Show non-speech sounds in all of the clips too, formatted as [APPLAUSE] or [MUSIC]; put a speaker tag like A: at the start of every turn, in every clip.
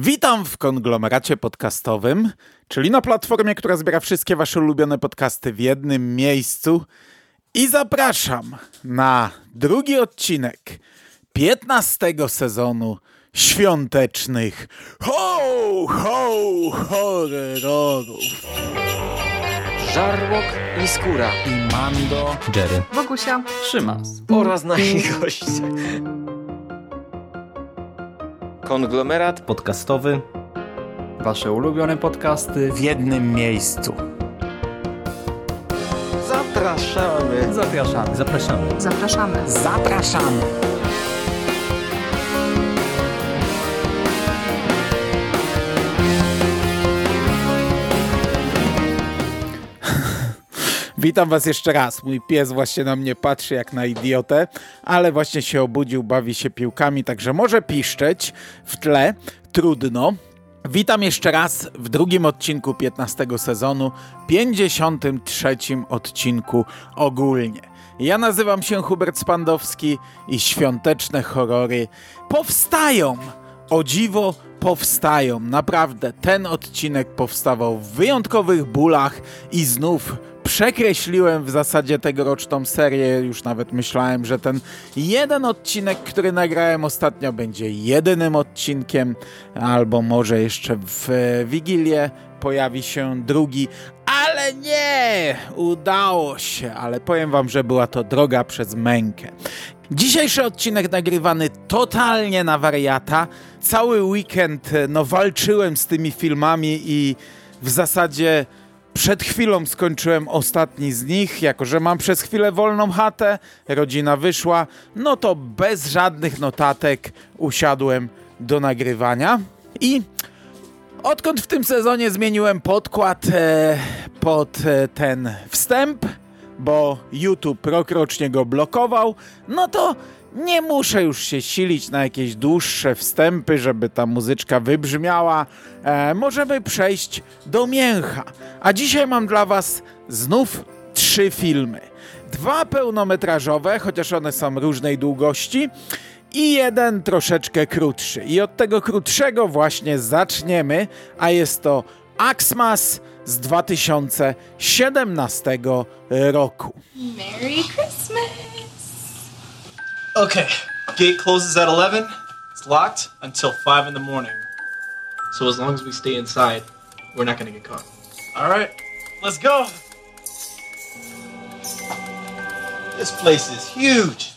A: Witam w konglomeracie podcastowym, czyli na platformie, która zbiera wszystkie wasze ulubione podcasty w jednym miejscu. I zapraszam na drugi odcinek 15 sezonu świątecznych ho, ho, horrorów.
B: Żarłok i Skóra
A: I Mando.
C: Jerry.
D: Wokusia.
C: Szymas.
B: oraz nasi goście. Konglomerat
C: Podcastowy.
E: Wasze ulubione podcasty.
A: w jednym miejscu.
B: zapraszamy.
E: Zapraszamy.
C: Zapraszamy.
D: Zapraszamy.
A: Zapraszamy. Witam was jeszcze raz. Mój pies właśnie na mnie patrzy jak na idiotę, ale właśnie się obudził, bawi się piłkami, także może piszczeć w tle. Trudno. Witam jeszcze raz w drugim odcinku 15 sezonu, 53 odcinku ogólnie. Ja nazywam się Hubert Spandowski i świąteczne horrory powstają. O dziwo powstają. Naprawdę, ten odcinek powstawał w wyjątkowych bólach i znów przekreśliłem w zasadzie tegoroczną serię. Już nawet myślałem, że ten jeden odcinek, który nagrałem ostatnio, będzie jedynym odcinkiem, albo może jeszcze w e, Wigilię pojawi się drugi. Ale nie! Udało się, ale powiem wam, że była to droga przez mękę. Dzisiejszy odcinek nagrywany totalnie na wariata. Cały weekend e, no, walczyłem z tymi filmami i w zasadzie przed chwilą skończyłem ostatni z nich. Jako, że mam przez chwilę wolną chatę, rodzina wyszła, no to bez żadnych notatek usiadłem do nagrywania. I odkąd w tym sezonie zmieniłem podkład e, pod e, ten wstęp, bo YouTube rokrocznie go blokował, no to nie muszę już się silić na jakieś dłuższe wstępy, żeby ta muzyczka wybrzmiała. E, możemy przejść do mięcha. A dzisiaj mam dla Was znów trzy filmy. Dwa pełnometrażowe, chociaż one są różnej długości, i jeden troszeczkę krótszy. I od tego krótszego właśnie zaczniemy, a jest to Axmas z 2017 roku.
F: Merry Christmas!
G: Okay, gate closes at 11. It's locked until 5 in the morning. So as long as we stay inside, we're not gonna get caught. Alright, let's go! This place is huge!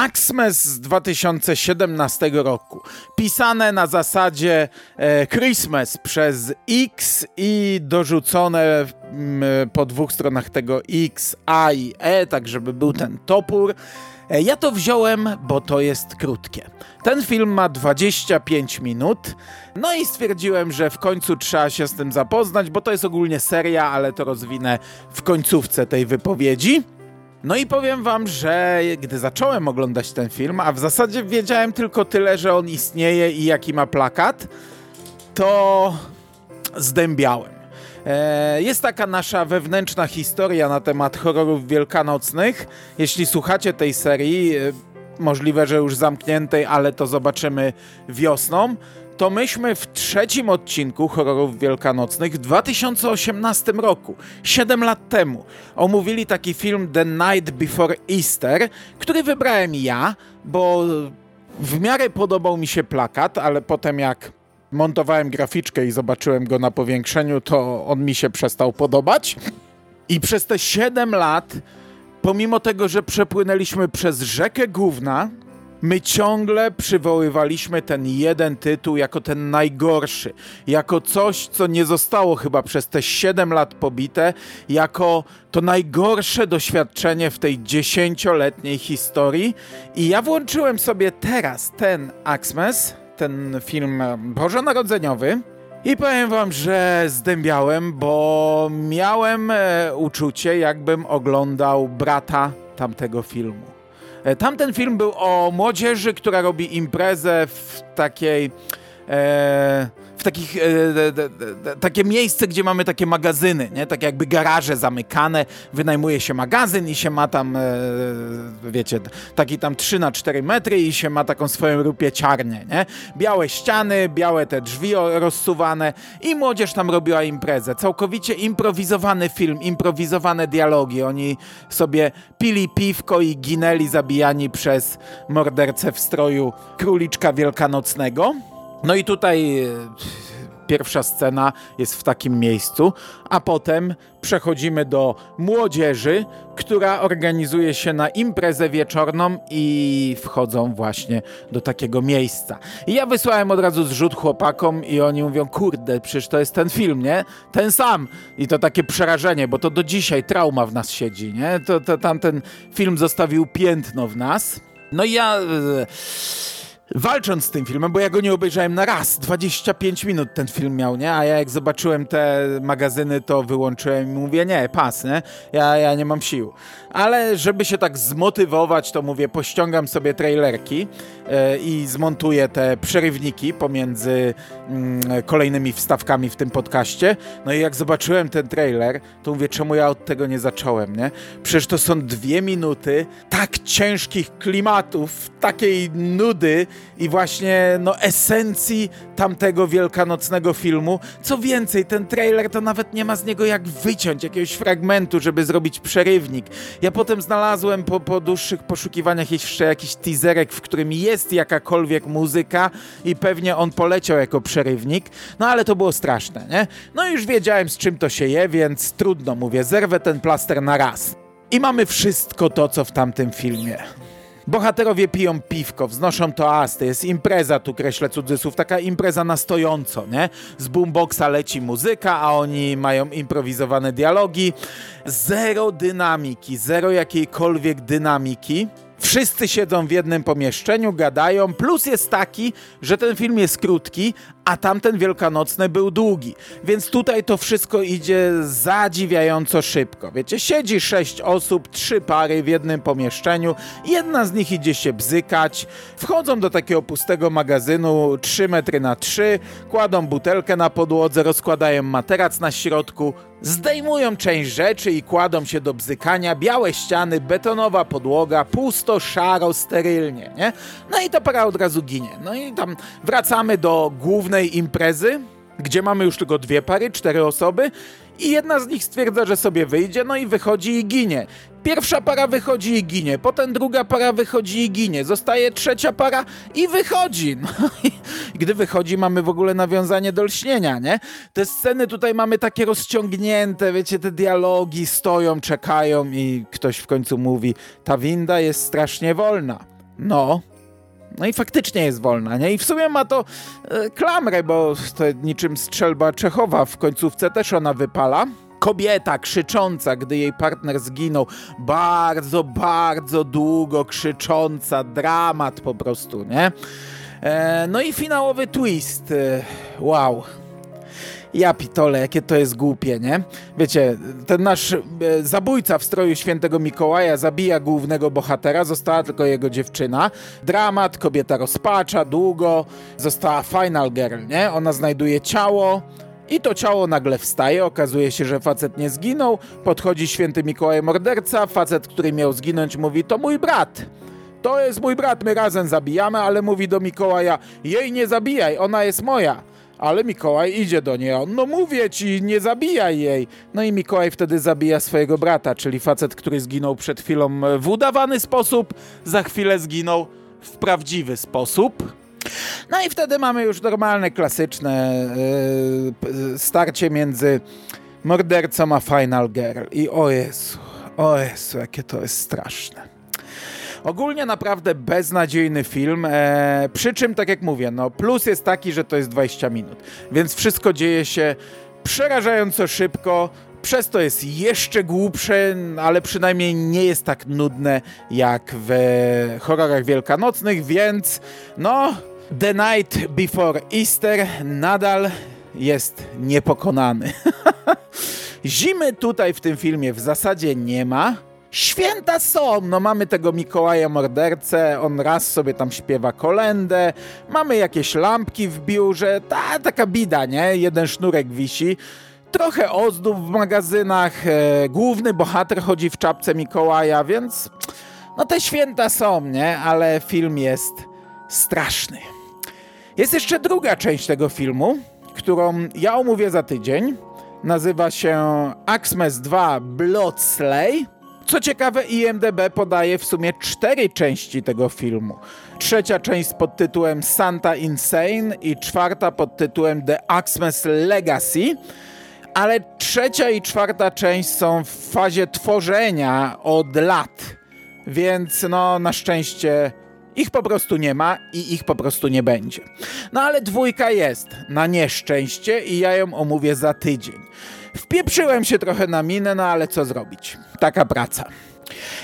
A: Axmes z 2017 roku. Pisane na zasadzie e, Christmas przez X i dorzucone mm, po dwóch stronach tego X, A i E, tak żeby był ten topór. E, ja to wziąłem, bo to jest krótkie. Ten film ma 25 minut. No i stwierdziłem, że w końcu trzeba się z tym zapoznać, bo to jest ogólnie seria, ale to rozwinę w końcówce tej wypowiedzi. No i powiem wam, że gdy zacząłem oglądać ten film, a w zasadzie wiedziałem tylko tyle, że on istnieje i jaki ma plakat, to zdębiałem. E, Jest taka nasza wewnętrzna historia na temat horrorów wielkanocnych. Jeśli słuchacie tej serii, e, możliwe, że już zamkniętej, ale to zobaczymy wiosną, to myśmy w trzecim odcinku horrorów wielkanocnych w 2018 roku, 7 lat temu, omówili taki film The Night Before Easter, który wybrałem ja, bo w miarę podobał mi się plakat, ale potem jak montowałem graficzkę i zobaczyłem go na powiększeniu, to on mi się przestał podobać. I przez te 7 lat, pomimo tego, że przepłynęliśmy przez rzekę gówna, my ciągle przywoływaliśmy ten jeden tytuł jako ten najgorszy, jako coś, co nie zostało chyba przez te 7 lat pobite, jako to najgorsze doświadczenie w tej dziesięcioletniej historii. I ja włączyłem sobie teraz ten Axmes, ten film bożonarodzeniowy. I powiem wam, że zdębiałem, bo miałem e, uczucie, jakbym oglądał brata tamtego filmu. E, Tamten film był o młodzieży, która robi imprezę w takiej. E, w takich, e, de, de, de, takie miejsce, gdzie mamy takie magazyny, nie? Tak jakby garaże zamykane, wynajmuje się magazyn i się ma tam, e, wiecie, taki tam 3 na 4 metry i się ma taką swoją rupieciarnię, nie? Białe ściany, białe te drzwi rozsuwane i młodzież tam robiła imprezę. Całkowicie improwizowany film, improwizowane dialogi. Oni sobie pili piwko i ginęli zabijani przez mordercę w stroju króliczka wielkanocnego. No i tutaj e, pierwsza scena jest w takim miejscu, a potem przechodzimy do młodzieży, która organizuje się na imprezę wieczorną i wchodzą właśnie do takiego miejsca. I ja wysłałem od razu zrzut chłopakom i oni mówią, kurde, przecież to jest ten film, nie? Ten sam. I to takie przerażenie, bo to do dzisiaj trauma w nas siedzi, nie? To, to tamten film zostawił piętno w nas. No i ja... e, walcząc z tym filmem, bo ja go nie obejrzałem na raz. 25 minut ten film miał, nie? A ja jak zobaczyłem te magazyny, to wyłączyłem i mówię, nie, pas, nie? Ja, ja nie mam sił. Ale żeby się tak zmotywować, to mówię, pościągam sobie trailerki e, i zmontuję te przerywniki pomiędzy mm, kolejnymi wstawkami w tym podcaście. No i jak zobaczyłem ten trailer, to mówię, czemu ja od tego nie zacząłem, nie? Przecież to są dwie minuty tak ciężkich klimatów, takiej nudy i właśnie no esencji tamtego wielkanocnego filmu. Co więcej, ten trailer to nawet nie ma z niego jak wyciąć jakiegoś fragmentu, żeby zrobić przerywnik. Ja potem znalazłem po, po dłuższych poszukiwaniach jeszcze jakiś teaserek, w którym jest jakakolwiek muzyka i pewnie on poleciał jako przerywnik, no ale to było straszne, nie? No już wiedziałem z czym to się je, więc trudno, mówię, zerwę ten plaster na raz. I mamy wszystko to, co w tamtym filmie. Bohaterowie piją piwko, wznoszą toasty, jest impreza, tu kreślę cudzysłów, taka impreza na stojąco, nie? Z boomboxa leci muzyka, a oni mają improwizowane dialogi. Zero dynamiki, zero jakiejkolwiek dynamiki. Wszyscy siedzą w jednym pomieszczeniu, gadają. Plus jest taki, że ten film jest krótki, a tamten wielkanocny był długi. Więc tutaj to wszystko idzie zadziwiająco szybko. Wiecie, siedzi sześć osób, trzy pary w jednym pomieszczeniu. Jedna z nich idzie się bzykać. Wchodzą do takiego pustego magazynu 3 metry na 3, kładą butelkę na podłodze, rozkładają materac na środku, zdejmują część rzeczy i kładą się do bzykania. Białe ściany, betonowa podłoga, pusto, szaro, sterylnie, nie? No i ta para od razu ginie. No i tam wracamy do głównej imprezy, gdzie mamy już tylko dwie pary, cztery osoby i jedna z nich stwierdza, że sobie wyjdzie, no i wychodzi i ginie. Pierwsza para wychodzi i ginie, potem druga para wychodzi i ginie, zostaje trzecia para i wychodzi. [LAUGHS] No i gdy wychodzi, mamy w ogóle nawiązanie do lśnienia, nie? Te sceny tutaj mamy takie rozciągnięte, wiecie, te dialogi stoją, czekają i ktoś w końcu mówi, ta winda jest strasznie wolna. No, no i faktycznie jest wolna, nie? I w sumie ma to e, klamrę, bo to niczym strzelba Czechowa w końcówce też ona wypala. Kobieta krzycząca, gdy jej partner zginął, bardzo, bardzo długo krzycząca, dramat po prostu, nie? E, no i finałowy twist. E, wow. Ja pitole, jakie to jest głupie, nie? Wiecie, ten nasz e, zabójca w stroju świętego Mikołaja zabija głównego bohatera, została tylko jego dziewczyna. Dramat, kobieta rozpacza długo, została final girl, nie? Ona znajduje ciało, i to ciało nagle wstaje, okazuje się, że facet nie zginął, podchodzi święty Mikołaj morderca, facet, który miał zginąć mówi, to mój brat. To jest mój brat, my razem zabijamy, ale mówi do Mikołaja, jej nie zabijaj, ona jest moja. Ale Mikołaj idzie do niej, on, no mówię ci, nie zabijaj jej. No i Mikołaj wtedy zabija swojego brata, czyli facet, który zginął przed chwilą w udawany sposób, za chwilę zginął w prawdziwy sposób. No i wtedy mamy już normalne, klasyczne yy, starcie między mordercą a Final Girl. I o Jezu, o Jezu, jakie to jest straszne. Ogólnie naprawdę beznadziejny film, e, przy czym, tak jak mówię, no plus jest taki, że to jest 20 minut, więc wszystko dzieje się przerażająco szybko, przez to jest jeszcze głupsze, ale przynajmniej nie jest tak nudne jak w horrorach wielkanocnych, więc no, The Night Before Easter nadal jest niepokonany. [LAUGHS] Zimy tutaj w tym filmie w zasadzie nie ma. Święta są, no mamy tego Mikołaja mordercę, on raz sobie tam śpiewa kolendę, mamy jakieś lampki w biurze, ta, taka bida, nie? Jeden sznurek wisi, trochę ozdób w magazynach, e, główny bohater chodzi w czapce Mikołaja, więc no te święta są, nie? Ale film jest straszny. Jest jeszcze druga część tego filmu, którą ja omówię za tydzień. Nazywa się Axmes 2 Blood Slay. Co ciekawe, IMDB podaje w sumie cztery części tego filmu. Trzecia część pod tytułem Santa Insane i czwarta pod tytułem The Axmes Legacy. Ale trzecia i czwarta część są w fazie tworzenia od lat. Więc no na szczęście ich po prostu nie ma i ich po prostu nie będzie. No ale dwójka jest, na nieszczęście i ja ją omówię za tydzień. Wpieprzyłem się trochę na minę, no ale co zrobić? Taka praca.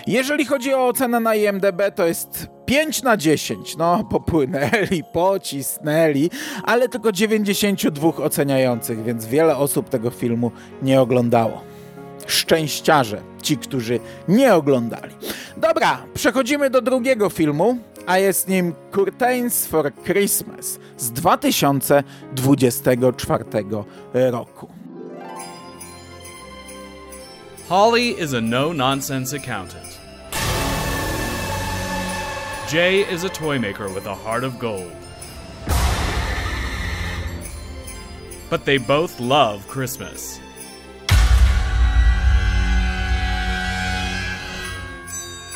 A: Jeżeli chodzi o ocenę na IMDB, to jest 5 na 10. No, popłynęli, pocisnęli, ale tylko 92 oceniających, więc wiele osób tego filmu nie oglądało. Szczęściarze, ci, którzy nie oglądali. Dobra, przechodzimy do drugiego filmu, a jest nim Curtains for Christmas z 2024 roku.
C: Holly is a no nonsense accountant. Jay is a toy maker with a heart of gold. But they both love Christmas.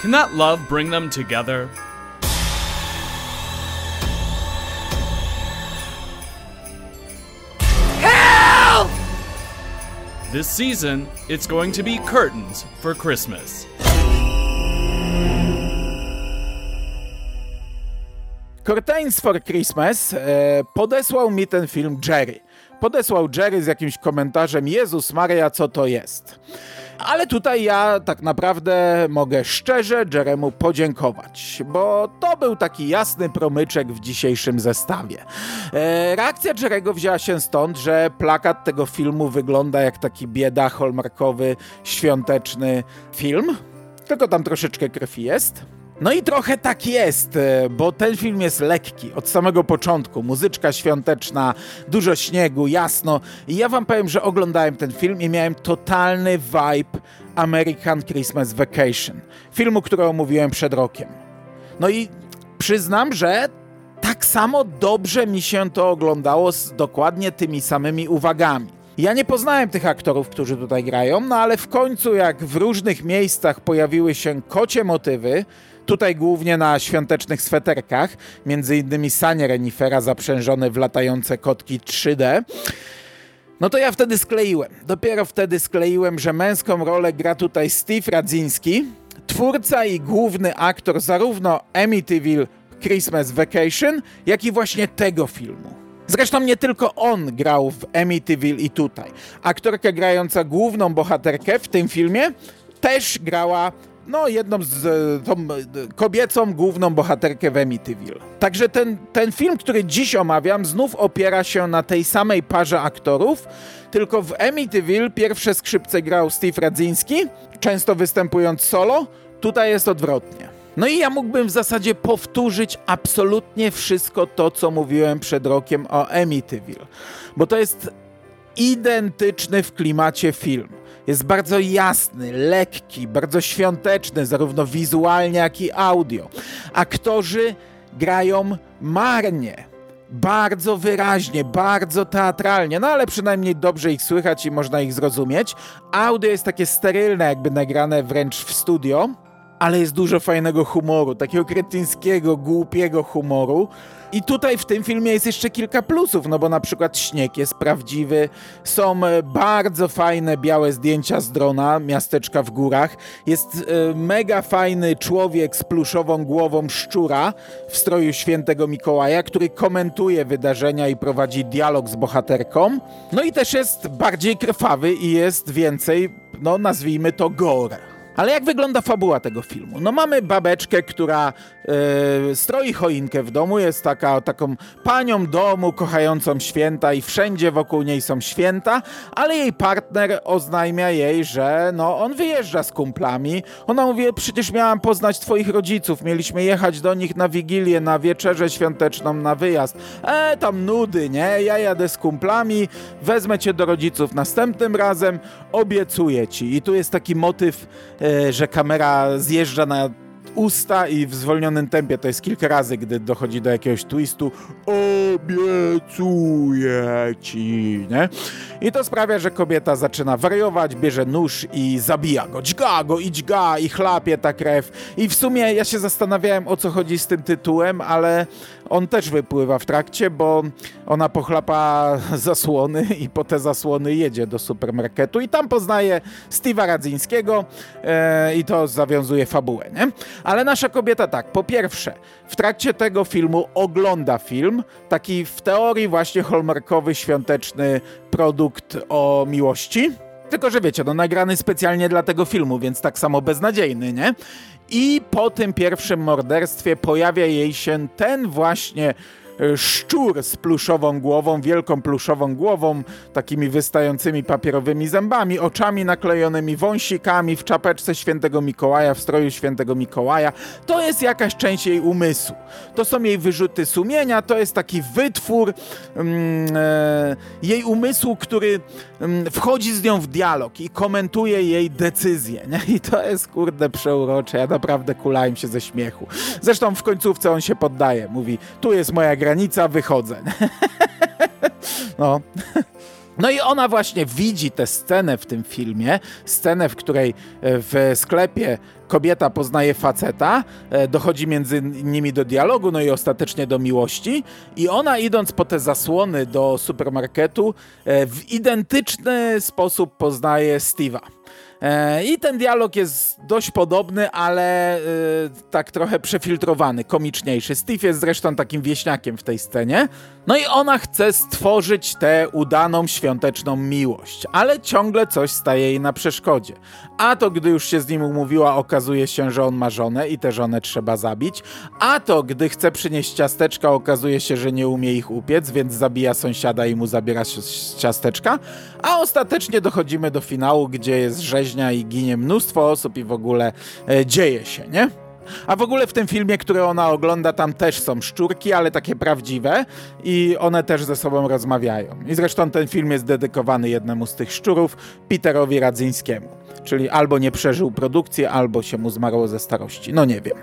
C: Can that love bring them together? This season, it's going to be curtains for Christmas.
A: Curtains for Christmas e, podesłał mi ten film Jerry. Podesłał Jerry z jakimś komentarzem Jezus Maria, co to jest? Ale tutaj ja tak naprawdę mogę szczerze Jeremu podziękować, bo to był taki jasny promyczek w dzisiejszym zestawie. E, reakcja Jerego wzięła się stąd, że plakat tego filmu wygląda jak taki bieda hallmarkowy, świąteczny film, tylko tam troszeczkę krwi jest. No i trochę tak jest, e, bo ten film jest lekki od samego początku. Muzyczka świąteczna, dużo śniegu, jasno. I ja wam powiem, że oglądałem ten film i miałem totalny vibe American Christmas Vacation. Filmu, który omówiłem przed rokiem. No i przyznam, że tak samo dobrze mi się to oglądało z dokładnie tymi samymi uwagami. Ja nie poznałem tych aktorów, którzy tutaj grają, no ale w końcu, jak w różnych miejscach pojawiły się kocie motywy, Tutaj głównie na świątecznych sweterkach, między innymi sanie renifera zaprzężone w latające kotki 3D. No to ja wtedy skleiłem. Dopiero wtedy skleiłem, że męską rolę gra tutaj Steve Radzinski, twórca i główny aktor zarówno Amityville Christmas Vacation, jak i właśnie tego filmu. Zresztą nie tylko on grał w Amityville i tutaj. Aktorka grająca główną bohaterkę w tym filmie też grała no, jedną z e, tą e, kobiecą główną bohaterkę w Amityville. Także ten, ten film, który dziś omawiam, znów opiera się na tej samej parze aktorów, tylko w Amityville pierwsze skrzypce grał Steve Radzinski, często występując solo, tutaj jest odwrotnie. No i ja mógłbym w zasadzie powtórzyć absolutnie wszystko to, co mówiłem przed rokiem o Amityville, bo to jest identyczny w klimacie film. Jest bardzo jasny, lekki, bardzo świąteczny, zarówno wizualnie, jak i audio. Aktorzy grają marnie, bardzo wyraźnie, bardzo teatralnie, no ale przynajmniej dobrze ich słychać i można ich zrozumieć. Audio jest takie sterylne, jakby nagrane wręcz w studio, ale jest dużo fajnego humoru, takiego kretyńskiego, głupiego humoru. I tutaj w tym filmie jest jeszcze kilka plusów, no bo na przykład śnieg jest prawdziwy, są e, bardzo fajne białe zdjęcia z drona, miasteczka w górach, jest e, mega fajny człowiek z pluszową głową szczura w stroju świętego Mikołaja, który komentuje wydarzenia i prowadzi dialog z bohaterką. No i też jest bardziej krwawy i jest więcej, no nazwijmy to gore. Ale jak wygląda fabuła tego filmu? No mamy babeczkę, która e, stroi choinkę w domu, jest taka, taką panią domu, kochającą święta i wszędzie wokół niej są święta, ale jej partner oznajmia jej, że no on wyjeżdża z kumplami. Ona mówi, przecież miałam poznać twoich rodziców, mieliśmy jechać do nich na Wigilię, na wieczerzę świąteczną, na wyjazd. E, tam nudy, nie? Ja jadę z kumplami, wezmę cię do rodziców następnym razem, obiecuję ci. I tu jest taki motyw, e, że kamera zjeżdża na usta i w zwolnionym tempie, to jest kilka razy, gdy dochodzi do jakiegoś twistu, obiecuję ci, nie? I to sprawia, że kobieta zaczyna wariować, bierze nóż i zabija go, dźga go i dźga i chlapie ta krew. I w sumie ja się zastanawiałem, o co chodzi z tym tytułem, ale on też wypływa w trakcie, bo ona pochlapa zasłony i po te zasłony jedzie do supermarketu i tam poznaje Steve'a Radzyńskiego e, i to zawiązuje fabułę, nie? Ale nasza kobieta tak, po pierwsze, w trakcie tego filmu ogląda film, taki w teorii właśnie hallmarkowy, świąteczny produkt o miłości. Tylko, że wiecie, no nagrany specjalnie dla tego filmu, więc tak samo beznadziejny, nie? I po tym pierwszym morderstwie pojawia jej się ten właśnie szczur z pluszową głową, wielką pluszową głową, takimi wystającymi papierowymi zębami, oczami naklejonymi wąsikami, w czapeczce świętego Mikołaja, w stroju świętego Mikołaja. To jest jakaś część jej umysłu. To są jej wyrzuty sumienia, to jest taki wytwór mm, e, jej umysłu, który mm, wchodzi z nią w dialog i komentuje jej decyzje. Nie? I to jest kurde przeurocze. Ja naprawdę kulałem się ze śmiechu. Zresztą w końcówce on się poddaje. Mówi, tu jest moja granica, wychodzę. [LAUGHS] no. No i ona właśnie widzi tę scenę w tym filmie, scenę, w której w sklepie kobieta poznaje faceta, e, dochodzi między nimi do dialogu, no i ostatecznie do miłości i ona idąc po te zasłony do supermarketu e, w identyczny sposób poznaje Steve'a. E, I ten dialog jest dość podobny, ale e, tak trochę przefiltrowany, komiczniejszy. Steve jest zresztą takim wieśniakiem w tej scenie. No i ona chce stworzyć tę udaną świąteczną miłość, ale ciągle coś staje jej na przeszkodzie. A to gdy już się z nim umówiła, okazuje się, że on ma żonę i tę żonę trzeba zabić. A to gdy chce przynieść ciasteczka, okazuje się, że nie umie ich upiec, więc zabija sąsiada i mu zabiera ciasteczka. A ostatecznie dochodzimy do finału, gdzie jest i ginie mnóstwo osób i w ogóle e, dzieje się, nie? A w ogóle w tym filmie, który ona ogląda, tam też są szczurki, ale takie prawdziwe i one też ze sobą rozmawiają. I zresztą ten film jest dedykowany jednemu z tych szczurów, Peterowi Radzyńskiemu. Czyli albo nie przeżył produkcji, albo się mu zmarło ze starości. No nie wiem.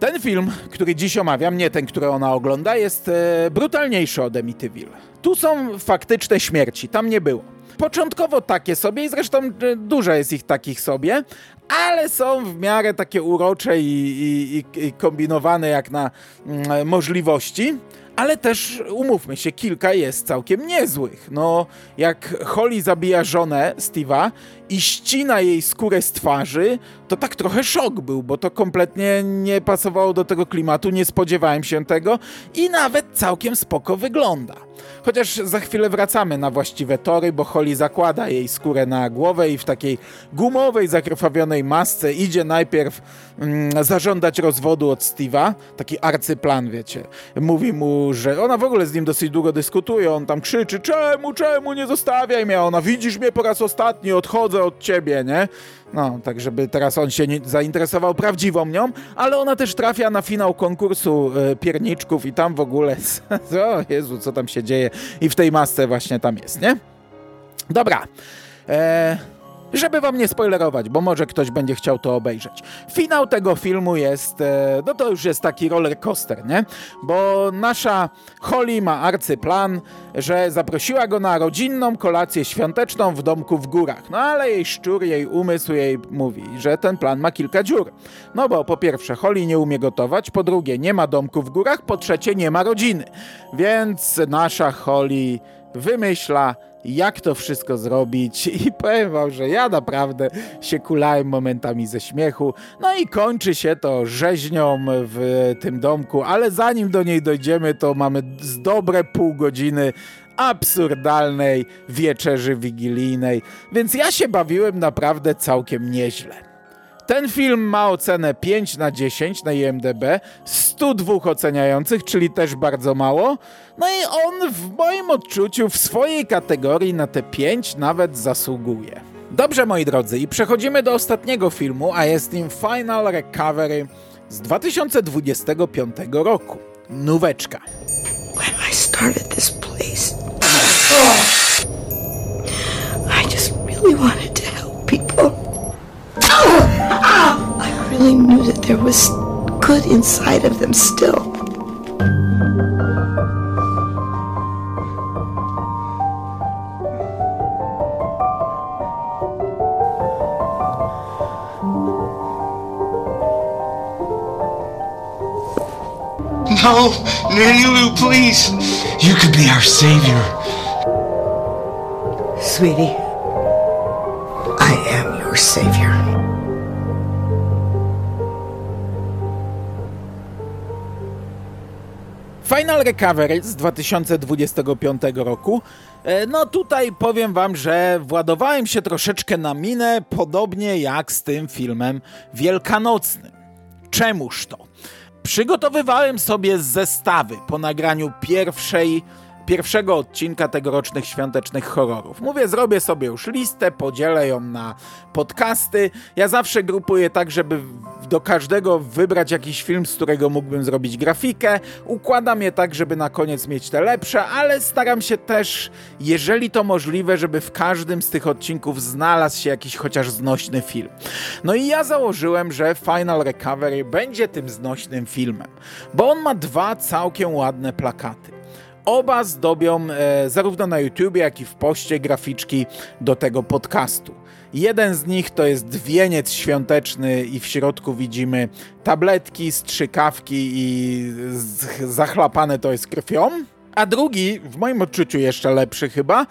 A: Ten film, który dziś omawiam, nie ten, który ona ogląda, jest e, brutalniejszy od Amityville. Tu są faktyczne śmierci, tam nie było. Początkowo takie sobie i zresztą e, dużo jest ich takich sobie, ale są w miarę takie urocze i, i, i kombinowane jak na mm, możliwości. Ale też, umówmy się, kilka jest całkiem niezłych. No, jak Holly zabija żonę Steve'a i ścina jej skórę z twarzy, to tak trochę szok był, bo to kompletnie nie pasowało do tego klimatu, nie spodziewałem się tego i nawet całkiem spoko wygląda. Chociaż za chwilę wracamy na właściwe tory, bo Holly zakłada jej skórę na głowę i w takiej gumowej, zakrwawionej masce idzie najpierw mm, zażądać rozwodu od Steve'a, taki arcyplan, wiecie. Mówi mu, że ona w ogóle z nim dosyć długo dyskutuje, on tam krzyczy, czemu, czemu, nie zostawiaj mnie, ona, widzisz mnie po raz ostatni, odchodzę od ciebie, nie? No, tak żeby teraz on się zainteresował prawdziwą nią, ale ona też trafia na finał konkursu e, pierniczków i tam w ogóle, [LAUGHS] o Jezu, co tam się dzieje i w tej masce właśnie tam jest, nie? Dobra. Eee, żeby wam nie spoilerować, bo może ktoś będzie chciał to obejrzeć. Finał tego filmu jest, e, no to już jest taki roller coaster, nie? Bo nasza Holly ma arcyplan, że zaprosiła go na rodzinną kolację świąteczną w domku w górach. No ale jej szczur, jej umysł jej mówi, że ten plan ma kilka dziur. No bo po pierwsze Holly nie umie gotować, po drugie nie ma domku w górach, po trzecie nie ma rodziny. Więc nasza Holly wymyśla jak to wszystko zrobić [LAUGHS] i powiem wam, że ja naprawdę się kulałem momentami ze śmiechu. No i kończy się to rzeźnią w tym domku, ale zanim do niej dojdziemy, to mamy z dobre pół godziny absurdalnej wieczerzy wigilijnej, więc ja się bawiłem naprawdę całkiem nieźle. Ten film ma ocenę 5 na 10 na IMDb, 102 oceniających, czyli też bardzo mało. No i on w moim odczuciu w swojej kategorii na te 5 nawet zasługuje. Dobrze moi drodzy, i przechodzimy do ostatniego filmu, a jest nim Final Recovery z 2025 roku. Nóweczka.
D: when I started this place. I just really wanted to help people. I really knew that there was good inside of them still.
H: No, Nanny Lou, please. You could be our savior.
D: Sweetie, I am your savior.
A: Final Recovery z 2025 roku. E, No tutaj powiem wam, że władowałem się troszeczkę na minę, podobnie jak z tym filmem wielkanocnym. Czemuż to? Przygotowywałem sobie zestawy po nagraniu pierwszej, pierwszego odcinka tegorocznych świątecznych horrorów. Mówię, zrobię sobie już listę, podzielę ją na podcasty. Ja zawsze grupuję tak, żeby do każdego wybrać jakiś film, z którego mógłbym zrobić grafikę. Układam je tak, żeby na koniec mieć te lepsze, ale staram się też, jeżeli to możliwe, żeby w każdym z tych odcinków znalazł się jakiś chociaż znośny film. No i ja założyłem, że Final Recovery będzie tym znośnym filmem, bo on ma dwa całkiem ładne plakaty. Oba zdobią e, zarówno na YouTube, jak i w poście graficzki do tego podcastu. Jeden z nich to jest wieniec świąteczny i w środku widzimy tabletki, strzykawki i zachlapane to jest krwią. A drugi, w moim odczuciu jeszcze lepszy chyba,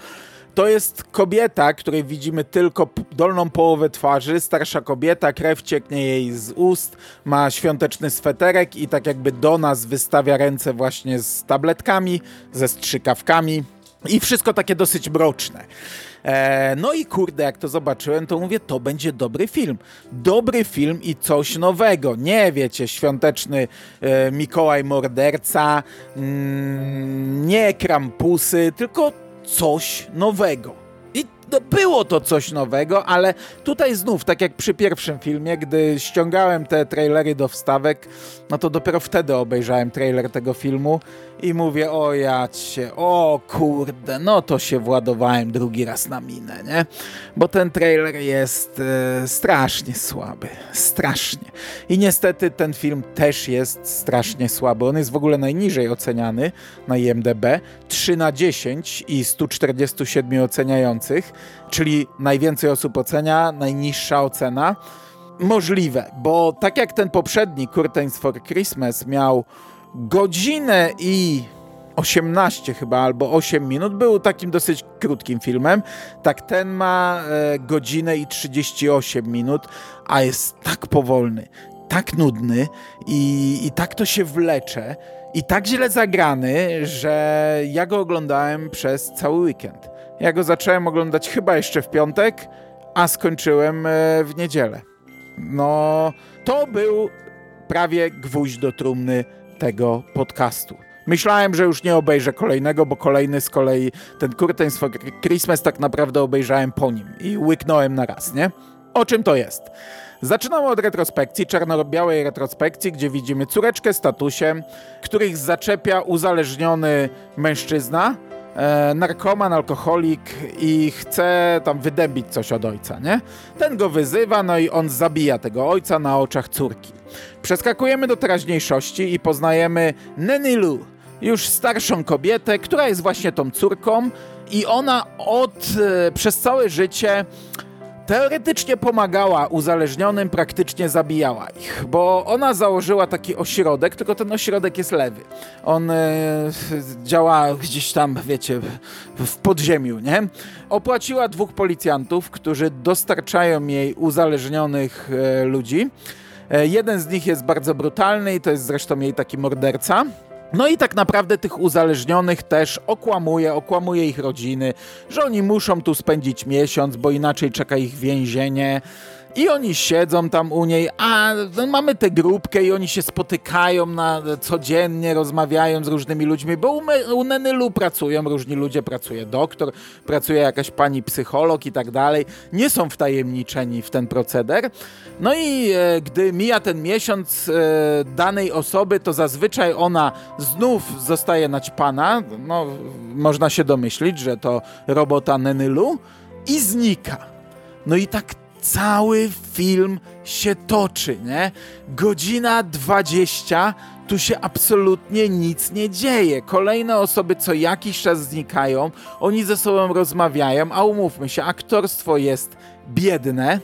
A: to jest kobieta, której widzimy tylko dolną połowę twarzy, starsza kobieta, krew cieknie jej z ust, ma świąteczny sweterek i tak jakby do nas wystawia ręce właśnie z tabletkami, ze strzykawkami i wszystko takie dosyć mroczne. E, no i kurde, jak to zobaczyłem, to mówię, to będzie dobry film. Dobry film i coś nowego. Nie wiecie, świąteczny e, Mikołaj Morderca, mm, nie Krampusy, tylko coś nowego. I no, było to coś nowego, ale tutaj znów, tak jak przy pierwszym filmie, gdy ściągałem te trailery do wstawek, no to dopiero wtedy obejrzałem trailer tego filmu i mówię, o ja cię, o kurde, no to się władowałem drugi raz na minę, nie? Bo ten trailer jest e, strasznie słaby, strasznie. I niestety ten film też jest strasznie słaby. On jest w ogóle najniżej oceniany na IMDb, 3 na 10 i 147 oceniających, czyli najwięcej osób ocenia, najniższa ocena. Możliwe, bo tak jak ten poprzedni Curtains for Christmas miał godzinę i 18 chyba, albo 8 minut, był takim dosyć krótkim filmem, tak ten ma e, godzinę i 38 minut, a jest tak powolny, tak nudny i, i tak to się wlecze i tak źle zagrany, że ja go oglądałem przez cały weekend. Ja go zacząłem oglądać chyba jeszcze w piątek, a skończyłem e, w niedzielę. No, to był prawie gwóźdź do trumny tego podcastu. Myślałem, że już nie obejrzę kolejnego, bo kolejny z kolei, ten Curtains for Christmas tak naprawdę obejrzałem po nim i łyknąłem na raz, nie? O czym to jest? Zaczynamy od retrospekcji, czarno-białej retrospekcji, gdzie widzimy córeczkę z tatusiem, których zaczepia uzależniony mężczyzna, e, narkoman, alkoholik i chce tam wydębić coś od ojca, nie? Ten go wyzywa, no i on zabija tego ojca na oczach córki. Przeskakujemy do teraźniejszości i poznajemy Nanny Lou, już starszą kobietę, która jest właśnie tą córką i ona od e, przez całe życie teoretycznie pomagała uzależnionym, praktycznie zabijała ich, bo ona założyła taki ośrodek, tylko ten ośrodek jest lewy. On e, działa gdzieś tam, wiecie, w, podziemiu, nie? Opłaciła dwóch policjantów, którzy dostarczają jej uzależnionych e, ludzi. E, jeden z nich jest bardzo brutalny i to jest zresztą jej taki morderca. No i tak naprawdę tych uzależnionych też okłamuje, okłamuje ich rodziny, że oni muszą tu spędzić miesiąc, bo inaczej czeka ich więzienie. I oni siedzą tam u niej, a no, mamy tę grupkę i oni się spotykają na, codziennie, rozmawiają z różnymi ludźmi, bo u, me, u Nenylu pracują różni ludzie, pracuje doktor, pracuje jakaś pani psycholog i tak dalej. Nie są wtajemniczeni w ten proceder. No i e, gdy mija ten miesiąc e, danej osoby, to zazwyczaj ona znów zostaje naćpana. No, można się domyślić, że to robota Nenylu i znika. No i tak cały film się toczy, nie? Godzina 20, tu się absolutnie nic nie dzieje. Kolejne osoby co jakiś czas znikają, oni ze sobą rozmawiają, a umówmy się, aktorstwo jest biedne.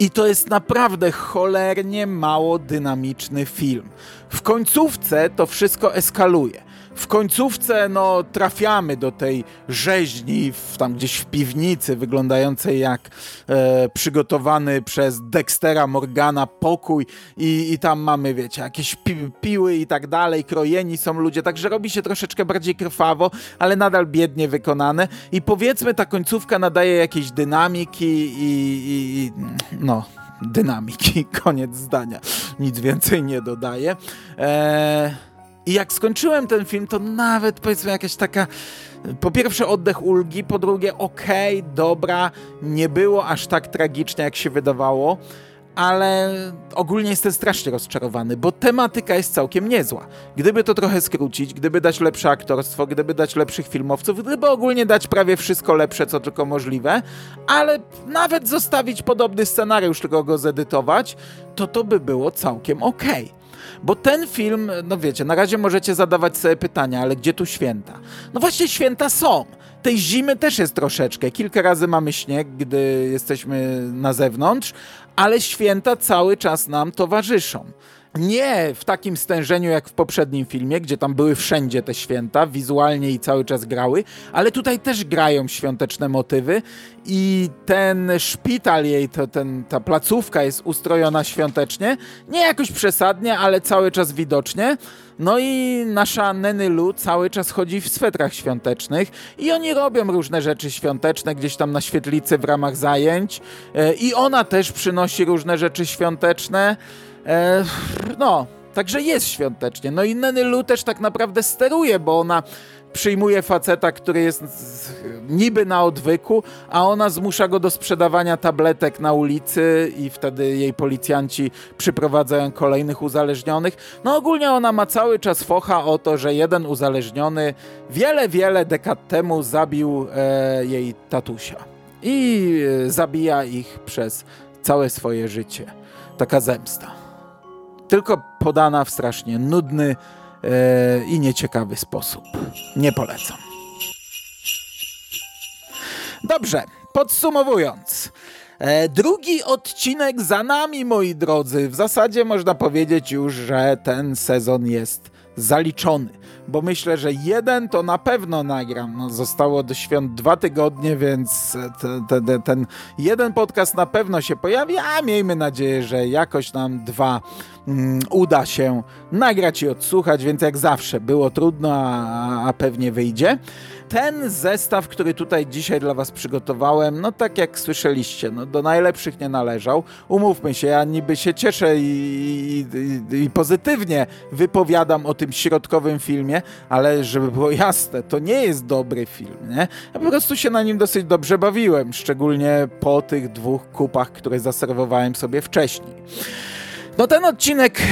A: I to jest naprawdę cholernie mało dynamiczny film. W końcówce to wszystko eskaluje. W końcówce no, trafiamy do tej rzeźni w, tam gdzieś w piwnicy, wyglądającej jak e, przygotowany przez Dextera Morgana pokój i, i tam mamy, wiecie, jakieś pi piły i tak dalej, krojeni są ludzie, także robi się troszeczkę bardziej krwawo, ale nadal biednie wykonane i powiedzmy ta końcówka nadaje jakiejś dynamiki i, i, i no, dynamiki, [LAUGHS] koniec zdania, nic więcej nie dodaję. Eee... I jak skończyłem ten film, to nawet powiedzmy jakaś taka po pierwsze oddech ulgi, po drugie okej, okay, dobra, nie było aż tak tragicznie jak się wydawało, ale ogólnie jestem strasznie rozczarowany, bo tematyka jest całkiem niezła. Gdyby to trochę skrócić, gdyby dać lepsze aktorstwo, gdyby dać lepszych filmowców, gdyby ogólnie dać prawie wszystko lepsze, co tylko możliwe, ale nawet zostawić podobny scenariusz, tylko go zedytować, to to by było całkiem okej. Okay. Bo ten film, no wiecie, na razie możecie zadawać sobie pytania, ale gdzie tu święta? No właśnie święta są. Tej zimy też jest troszeczkę. Kilka razy mamy śnieg, gdy jesteśmy na zewnątrz, ale święta cały czas nam towarzyszą. Nie w takim stężeniu jak w poprzednim filmie, gdzie tam były wszędzie te święta, wizualnie i cały czas grały, ale tutaj też grają świąteczne motywy i ten szpital jej, to, ten, ta placówka jest ustrojona świątecznie. Nie jakoś przesadnie, ale cały czas widocznie. No i nasza Neny Lu cały czas chodzi w swetrach świątecznych i oni robią różne rzeczy świąteczne gdzieś tam na świetlicy w ramach zajęć e, i ona też przynosi różne rzeczy świąteczne. E, no, także jest świątecznie. No i Neny Lu też tak naprawdę steruje, bo ona przyjmuje faceta, który jest niby na odwyku, a ona zmusza go do sprzedawania tabletek na ulicy i wtedy jej policjanci przyprowadzają kolejnych uzależnionych. No ogólnie ona ma cały czas focha o to, że jeden uzależniony wiele, wiele dekad temu zabił e, jej tatusia. I e, zabija ich przez całe swoje życie. Taka zemsta. Tylko podana w strasznie nudny, E, i nieciekawy sposób. Nie polecam. Dobrze, podsumowując. E, drugi odcinek za nami, moi drodzy. W zasadzie można powiedzieć już, że ten sezon jest zaliczony, bo myślę, że jeden to na pewno nagram. No, zostało do świąt dwa tygodnie, więc ten, ten, ten jeden podcast na pewno się pojawi, a miejmy nadzieję, że jakoś nam dwa uda się nagrać i odsłuchać, więc jak zawsze było trudno, a, a pewnie wyjdzie ten zestaw, który tutaj dzisiaj dla Was przygotowałem, no tak jak słyszeliście, no do najlepszych nie należał. Umówmy się, ja niby się cieszę i, i, i, pozytywnie wypowiadam o tym środkowym filmie, ale żeby było jasne, to nie jest dobry film, nie? Ja po prostu się na nim dosyć dobrze bawiłem, szczególnie po tych dwóch kupach, które zaserwowałem sobie wcześniej. No ten odcinek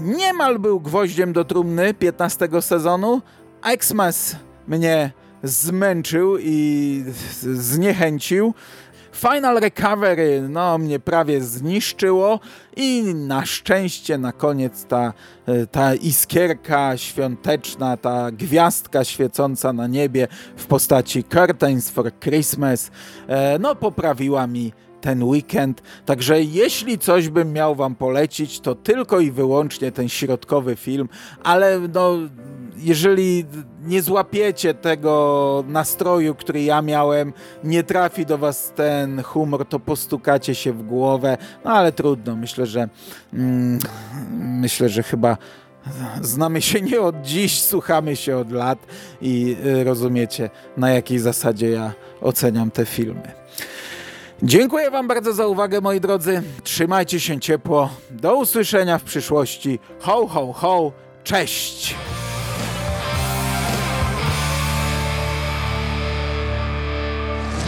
A: niemal był gwoździem do trumny 15 sezonu. Xmas mnie zmęczył i zniechęcił. Final Recovery no, mnie prawie zniszczyło i na szczęście na koniec ta, ta iskierka świąteczna, ta gwiazdka świecąca na niebie w postaci Curtains for Christmas e, no poprawiła mi ten weekend. Także jeśli coś bym miał wam polecić, to tylko i wyłącznie ten środkowy film, ale no jeżeli nie złapiecie tego nastroju, który ja miałem, nie trafi do was ten humor, to postukacie się w głowę, no ale trudno, myślę, że mm, myślę, że chyba znamy się nie od dziś, słuchamy się od lat i y, rozumiecie, na jakiej zasadzie ja oceniam te filmy. Dziękuję Wam bardzo za uwagę, moi drodzy. Trzymajcie się ciepło. Do usłyszenia w przyszłości. Ho, ho, ho. Cześć!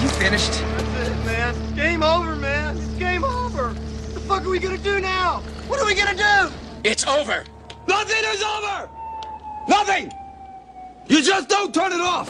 H: You finished? That's it, man. Game over, man. It's game over. What the fuck are we gonna do now? What are we gonna do?
I: It's over. Nothing is over. Nothing. You just don't turn it off.